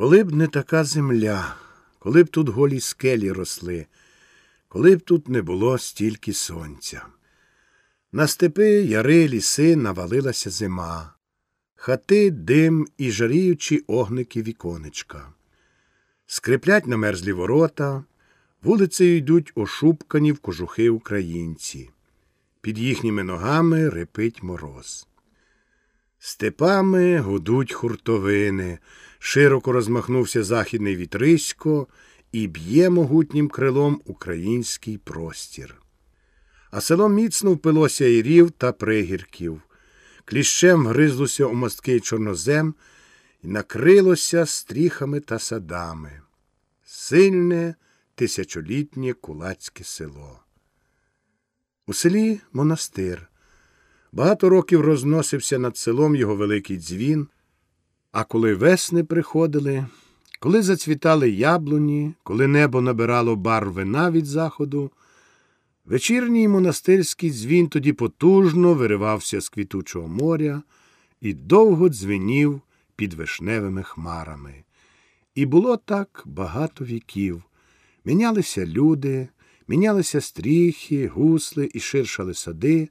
Коли б не така земля, коли б тут голі скелі росли, коли б тут не було стільки сонця. На степи, яри, ліси навалилася зима, хати, дим і жаріючі огники віконечка. Скриплять намерзлі ворота, вулицею йдуть ошупкані в кожухи українці. Під їхніми ногами репить мороз. Степами гудуть хуртовини, широко розмахнувся західний вітрисько і б'є могутнім крилом український простір. А село міцно впилося і рів та пригірків, кліщем гризлося у мосткий чорнозем і накрилося стріхами та садами. Сильне тисячолітнє кулацьке село. У селі монастир. Багато років розносився над селом його великий дзвін, а коли весни приходили, коли зацвітали яблуні, коли небо набирало бар вина від заходу, вечірній монастирський дзвін тоді потужно виривався з квітучого моря і довго дзвенів під вишневими хмарами. І було так багато віків. Мінялися люди, мінялися стріхи, гусли і ширшали сади,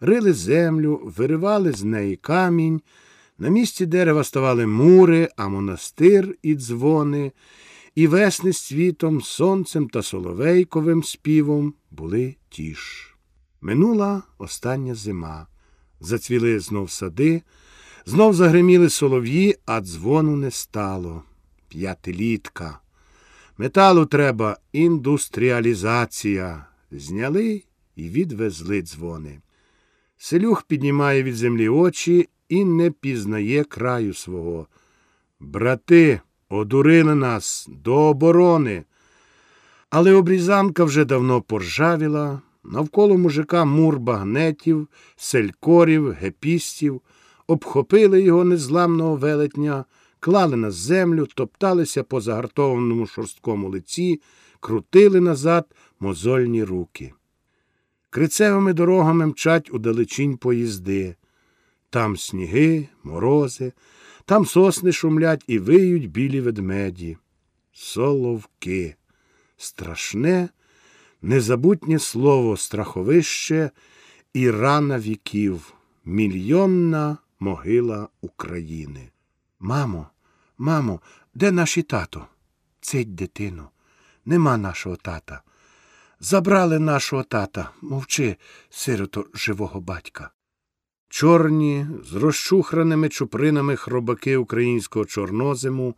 рили землю, виривали з неї камінь. На місці дерева ставали мури, а монастир і дзвони, і весни з цвітом, сонцем та соловейковим співом були ті ж. Минула остання зима. Зацвіли знов сади, знов загриміли солов'ї, а дзвону не стало. П'ятилітка. Металу треба індустріалізація. Зняли і відвезли дзвони. Селюх піднімає від землі очі і не пізнає краю свого. Брати, одурили нас до оборони. Але обрізанка вже давно поржавіла, навколо мужика мур багнетів, селькорів, гепістів, обхопили його незламного велетня, клали на землю, топталися по загартованому шорсткому лиці, крутили назад мозольні руки. Крицевими дорогами мчать удалечінь поїзди. Там сніги, морози, там сосни шумлять і виють білі ведмеді. Соловки. Страшне, незабутнє слово, страховище і рана віків, мільйонна могила України. Мамо, мамо, де наші тато? Цить дитину. Нема нашого тата. Забрали нашого тата, мовчи, сирото живого батька. Чорні, з розчухраними чупринами хробаки українського чорнозиму,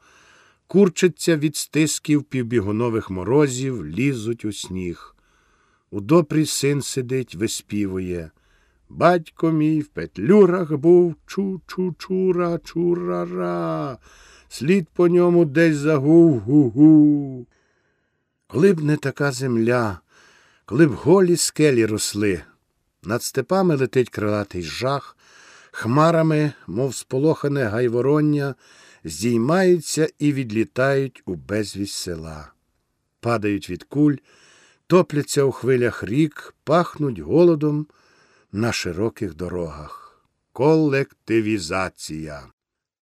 курчаться від стисків півбігунових морозів, лізуть у сніг. У допрі син сидить, виспівує. Батько мій в петлюрах був чу-чу-чура, чурара. Слід по ньому десь загув гу-гу. Коли б не така земля, коли б голі скелі росли, над степами летить крилатий жах, хмарами, мов сполохане гайвороння, здіймаються і відлітають у безвість села. Падають від куль, топляться у хвилях рік, пахнуть голодом на широких дорогах. Колективізація.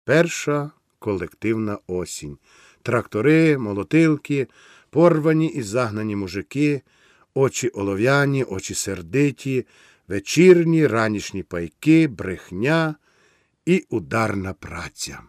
Перша колективна осінь. Трактори, молотилки, порвані і загнані мужики, очі олов'яні, очі сердиті, вечірні, ранішні пайки, брехня і ударна праця.